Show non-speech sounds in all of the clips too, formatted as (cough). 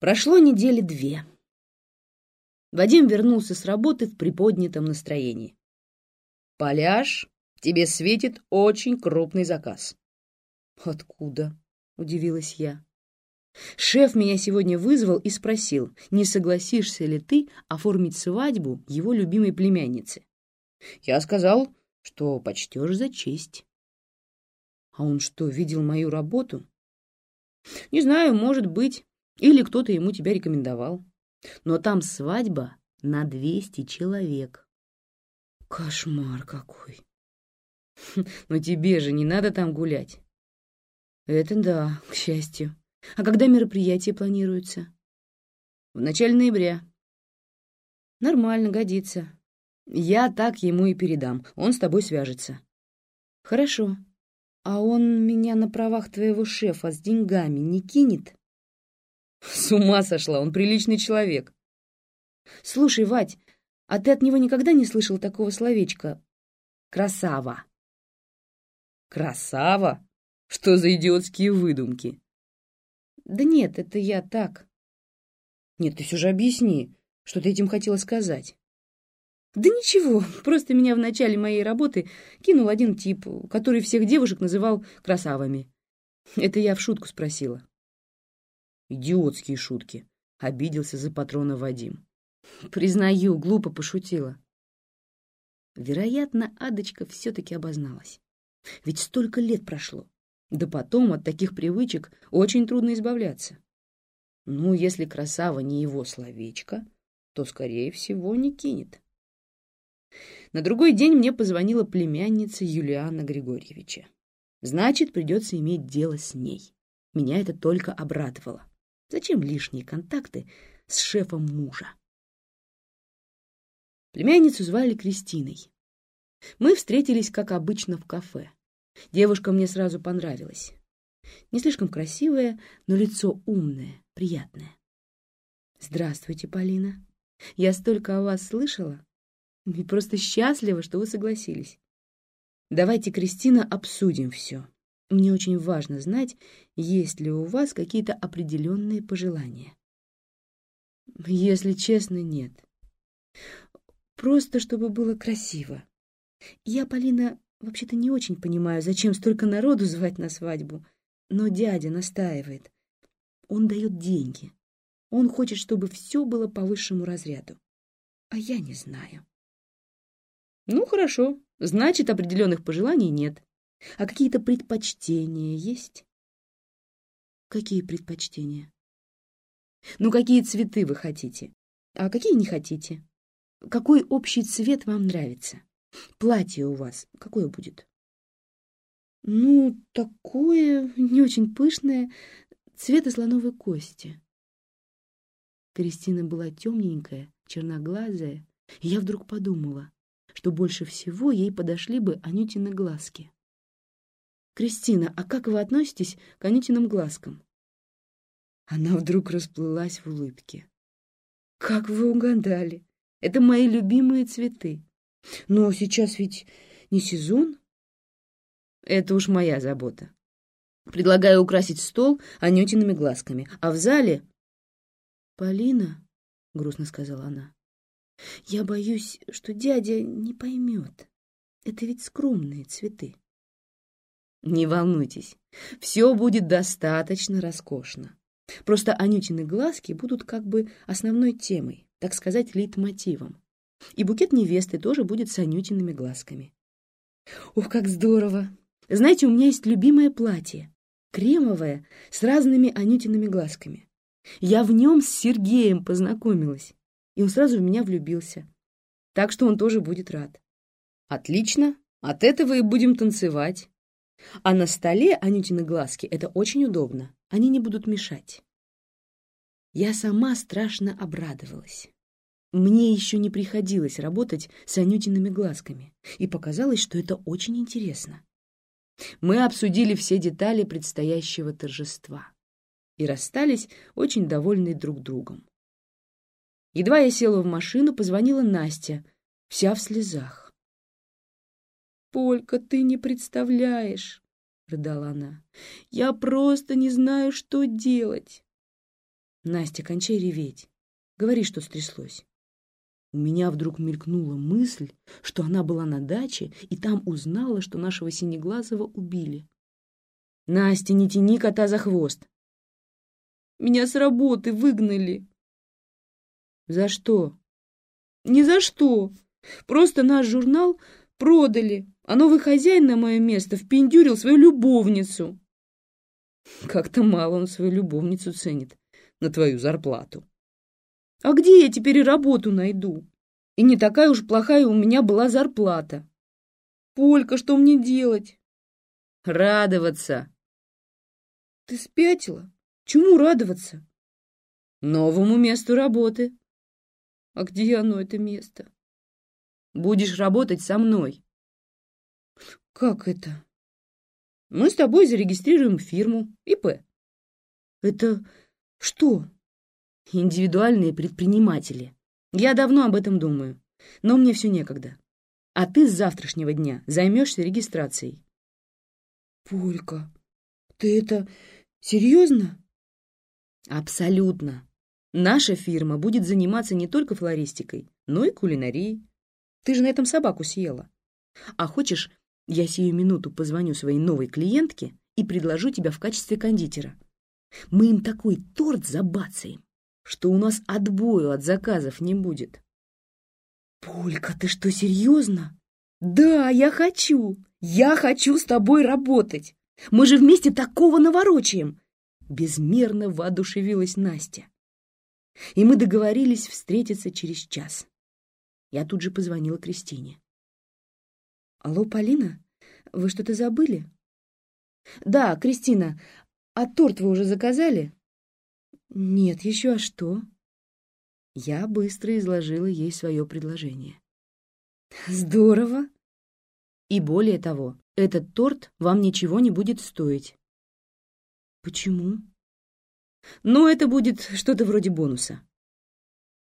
Прошло недели две. Вадим вернулся с работы в приподнятом настроении. «Поляж, тебе светит очень крупный заказ». «Откуда?» — удивилась я. Шеф меня сегодня вызвал и спросил, не согласишься ли ты оформить свадьбу его любимой племянницы. Я сказал, что почтешь за честь. А он что, видел мою работу? Не знаю, может быть, или кто-то ему тебя рекомендовал. Но там свадьба на двести человек. Кошмар какой. (laughs) Но тебе же не надо там гулять. Это да, к счастью. А когда мероприятие планируется? В начале ноября. Нормально, годится. Я так ему и передам. Он с тобой свяжется. Хорошо. А он меня на правах твоего шефа с деньгами не кинет? С ума сошла, он приличный человек. Слушай, Вать, а ты от него никогда не слышал такого словечка? Красава. Красава? Что за идиотские выдумки? Да нет, это я так. Нет, ты все же объясни, что ты этим хотела сказать. Да ничего, просто меня в начале моей работы кинул один тип, который всех девушек называл красавами. Это я в шутку спросила. Идиотские шутки. Обиделся за патрона Вадим. (laughs) Признаю, глупо пошутила. Вероятно, Адочка все-таки обозналась. Ведь столько лет прошло. Да потом от таких привычек очень трудно избавляться. Ну, если красава не его словечко, то, скорее всего, не кинет. На другой день мне позвонила племянница Юлиана Григорьевича. Значит, придется иметь дело с ней. Меня это только обрадовало. Зачем лишние контакты с шефом мужа? Племянницу звали Кристиной. Мы встретились, как обычно, в кафе. Девушка мне сразу понравилась. Не слишком красивая, но лицо умное, приятное. «Здравствуйте, Полина. Я столько о вас слышала и просто счастлива, что вы согласились. Давайте, Кристина, обсудим все. Мне очень важно знать, есть ли у вас какие-то определенные пожелания. Если честно, нет. Просто чтобы было красиво. Я, Полина, вообще-то не очень понимаю, зачем столько народу звать на свадьбу, но дядя настаивает. Он дает деньги. Он хочет, чтобы все было по высшему разряду. А я не знаю. Ну, хорошо. Значит, определенных пожеланий нет. А какие-то предпочтения есть? Какие предпочтения? Ну, какие цветы вы хотите? А какие не хотите? Какой общий цвет вам нравится? Платье у вас какое будет? Ну, такое, не очень пышное, цвета слоновой кости. Кристина была темненькая, черноглазая, и я вдруг подумала, что больше всего ей подошли бы Анютины глазки. «Кристина, а как вы относитесь к Анютиным глазкам?» Она вдруг расплылась в улыбке. «Как вы угадали! Это мои любимые цветы. Но сейчас ведь не сезон?» «Это уж моя забота. Предлагаю украсить стол Анютиными глазками, а в зале...» «Полина», — грустно сказала она, — «я боюсь, что дядя не поймет. Это ведь скромные цветы». Не волнуйтесь, все будет достаточно роскошно. Просто Анютины глазки будут как бы основной темой, так сказать, лейтмотивом. И букет невесты тоже будет с Анютиными глазками. Ух, как здорово! Знаете, у меня есть любимое платье. Кремовое, с разными Анютиными глазками. Я в нем с Сергеем познакомилась, и он сразу в меня влюбился. Так что он тоже будет рад. Отлично, от этого и будем танцевать. А на столе Анютины глазки — это очень удобно. Они не будут мешать. Я сама страшно обрадовалась. Мне еще не приходилось работать с Анютиными глазками, и показалось, что это очень интересно. Мы обсудили все детали предстоящего торжества и расстались очень довольны друг другом. Едва я села в машину, позвонила Настя, вся в слезах. «Полька, ты не представляешь!» — рыдала она. «Я просто не знаю, что делать!» Настя, кончай реветь. Говори, что стряслось. У меня вдруг мелькнула мысль, что она была на даче и там узнала, что нашего Синеглазого убили. Настя, не тяни кота за хвост. Меня с работы выгнали. За что? Ни за что. Просто наш журнал продали, а новый хозяин на мое место впендюрил свою любовницу. Как-то мало он свою любовницу ценит на твою зарплату. А где я теперь работу найду? И не такая уж плохая у меня была зарплата. Полька, что мне делать? Радоваться. Ты спятила? Чему радоваться? Новому месту работы. А где оно, это место? Будешь работать со мной. Как это? Мы с тобой зарегистрируем фирму, ИП. Это что? Индивидуальные предприниматели. Я давно об этом думаю, но мне все некогда. А ты с завтрашнего дня займешься регистрацией. Полька, ты это серьезно? Абсолютно. Наша фирма будет заниматься не только флористикой, но и кулинарией. Ты же на этом собаку съела. А хочешь, я сию минуту позвоню своей новой клиентке и предложу тебя в качестве кондитера. Мы им такой торт забацаем, что у нас отбою от заказов не будет. Полька, ты что, серьезно? Да, я хочу. Я хочу с тобой работать. Мы же вместе такого наворочаем. Безмерно воодушевилась Настя. И мы договорились встретиться через час. Я тут же позвонила Кристине. «Алло, Полина, вы что-то забыли?» «Да, Кристина, а торт вы уже заказали?» «Нет, еще а что?» Я быстро изложила ей свое предложение. «Здорово!» «И более того, этот торт вам ничего не будет стоить». «Почему?» «Ну, это будет что-то вроде бонуса».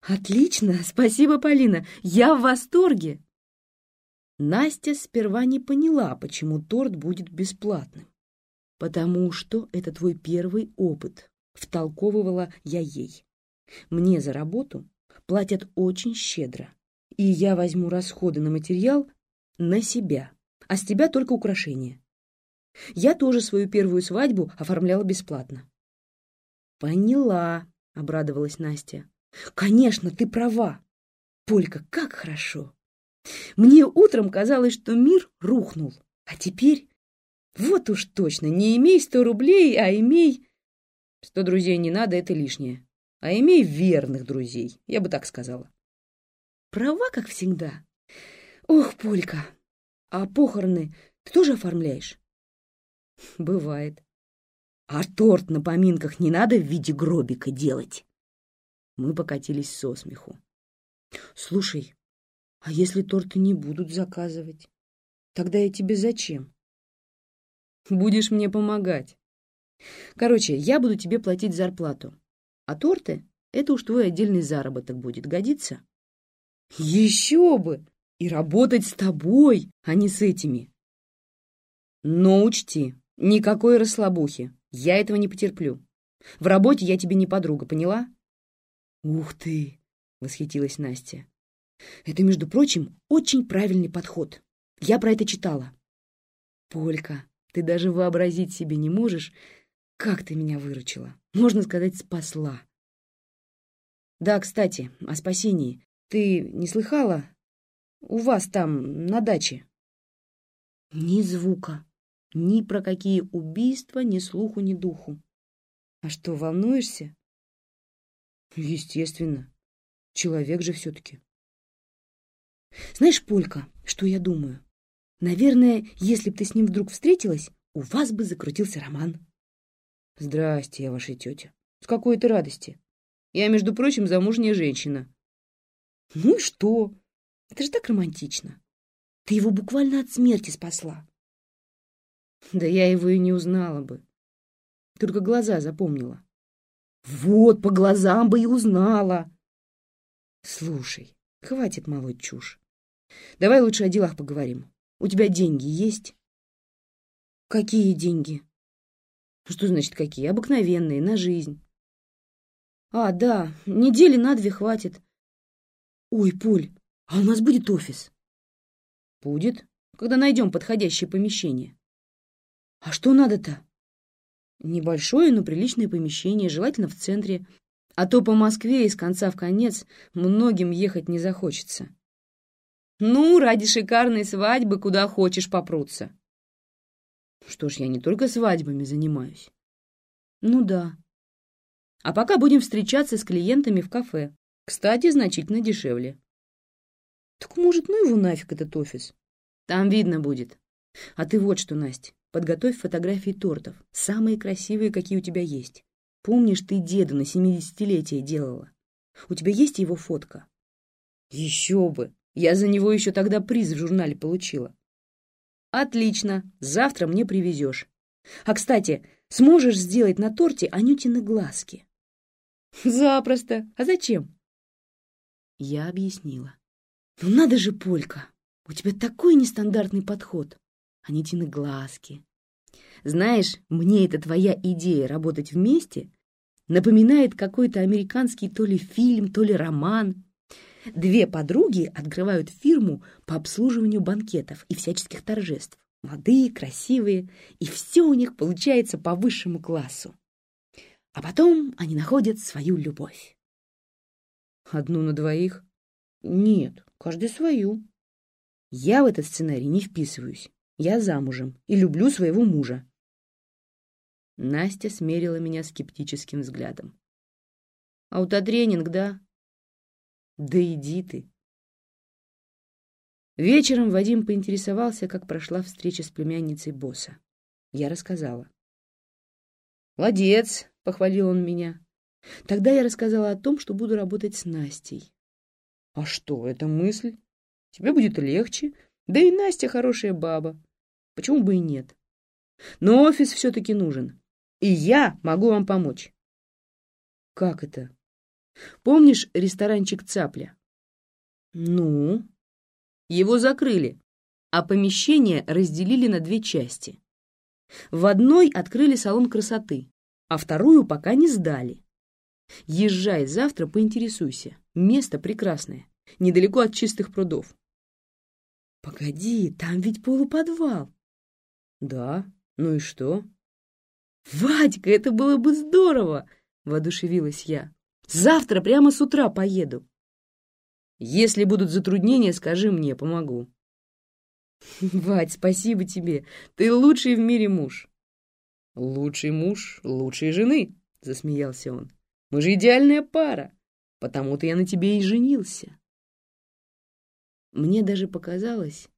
«Отлично! Спасибо, Полина! Я в восторге!» Настя сперва не поняла, почему торт будет бесплатным. «Потому что это твой первый опыт», — втолковывала я ей. «Мне за работу платят очень щедро, и я возьму расходы на материал на себя, а с тебя только украшения. Я тоже свою первую свадьбу оформляла бесплатно». «Поняла», — обрадовалась Настя. «Конечно, ты права. Полька, как хорошо. Мне утром казалось, что мир рухнул, а теперь вот уж точно, не имей сто рублей, а имей... Сто друзей не надо, это лишнее. А имей верных друзей, я бы так сказала. Права, как всегда. Ох, Полька, а похороны ты тоже оформляешь? Бывает. А торт на поминках не надо в виде гробика делать? Мы покатились со смеху. Слушай, а если торты не будут заказывать? Тогда я тебе зачем? Будешь мне помогать. Короче, я буду тебе платить зарплату. А торты — это уж твой отдельный заработок будет. Годится? Еще бы! И работать с тобой, а не с этими. Но учти, никакой расслабухи. Я этого не потерплю. В работе я тебе не подруга, поняла? Ух ты! — восхитилась Настя. Это, между прочим, очень правильный подход. Я про это читала. Полька, ты даже вообразить себе не можешь, как ты меня выручила. Можно сказать, спасла. Да, кстати, о спасении. Ты не слыхала? У вас там, на даче. Ни звука. Ни про какие убийства, ни слуху, ни духу. А что, волнуешься? Естественно. Человек же все-таки. Знаешь, Полька, что я думаю? Наверное, если б ты с ним вдруг встретилась, у вас бы закрутился роман. Здрасте, я ваша тетя. С какой то радости? Я, между прочим, замужняя женщина. Ну и что? Это же так романтично. Ты его буквально от смерти спасла. Да я его и не узнала бы. Только глаза запомнила. Вот, по глазам бы и узнала. Слушай, хватит молоть чушь. Давай лучше о делах поговорим. У тебя деньги есть? Какие деньги? Что значит какие? Обыкновенные, на жизнь. А, да, недели на две хватит. Ой, Поль, а у нас будет офис? Будет, когда найдем подходящее помещение. А что надо-то? Небольшое, но приличное помещение, желательно в центре. А то по Москве из конца в конец многим ехать не захочется. Ну, ради шикарной свадьбы куда хочешь попрутся. Что ж, я не только свадьбами занимаюсь. Ну да. А пока будем встречаться с клиентами в кафе. Кстати, значительно дешевле. Так может, ну его нафиг этот офис? Там видно будет. А ты вот что, Настя, подготовь фотографии тортов. Самые красивые, какие у тебя есть. Помнишь, ты деду на семидесятилетие делала? У тебя есть его фотка? Еще бы! Я за него еще тогда приз в журнале получила. Отлично, завтра мне привезешь. А, кстати, сможешь сделать на торте Анютины глазки? Запросто. А зачем? Я объяснила. Ну надо же, Полька, у тебя такой нестандартный подход. Анютины глазки. Знаешь, мне эта твоя идея работать вместе напоминает какой-то американский то ли фильм, то ли роман. Две подруги открывают фирму по обслуживанию банкетов и всяческих торжеств. Молодые, красивые, и все у них получается по высшему классу. А потом они находят свою любовь. Одну на двоих? Нет, каждый свою. Я в этот сценарий не вписываюсь. Я замужем и люблю своего мужа. Настя смерила меня скептическим взглядом. Аутотренинг, да? Да иди ты. Вечером Вадим поинтересовался, как прошла встреча с племянницей босса. Я рассказала. «Молодец!» — похвалил он меня. Тогда я рассказала о том, что буду работать с Настей. «А что, это мысль? Тебе будет легче, да и Настя хорошая баба. Почему бы и нет? Но офис все-таки нужен, и я могу вам помочь». «Как это?» Помнишь ресторанчик «Цапля»? Ну? Его закрыли, а помещение разделили на две части. В одной открыли салон красоты, а вторую пока не сдали. Езжай завтра, поинтересуйся. Место прекрасное, недалеко от чистых прудов. Погоди, там ведь полуподвал. Да, ну и что? Вадька, это было бы здорово, воодушевилась я. Завтра прямо с утра поеду. Если будут затруднения, скажи мне, помогу. (laughs) Вать, спасибо тебе. Ты лучший в мире муж. Лучший муж лучшей жены, засмеялся он. Мы же идеальная пара. Потому-то я на тебе и женился. Мне даже показалось,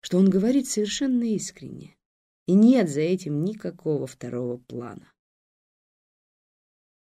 что он говорит совершенно искренне, и нет за этим никакого второго плана.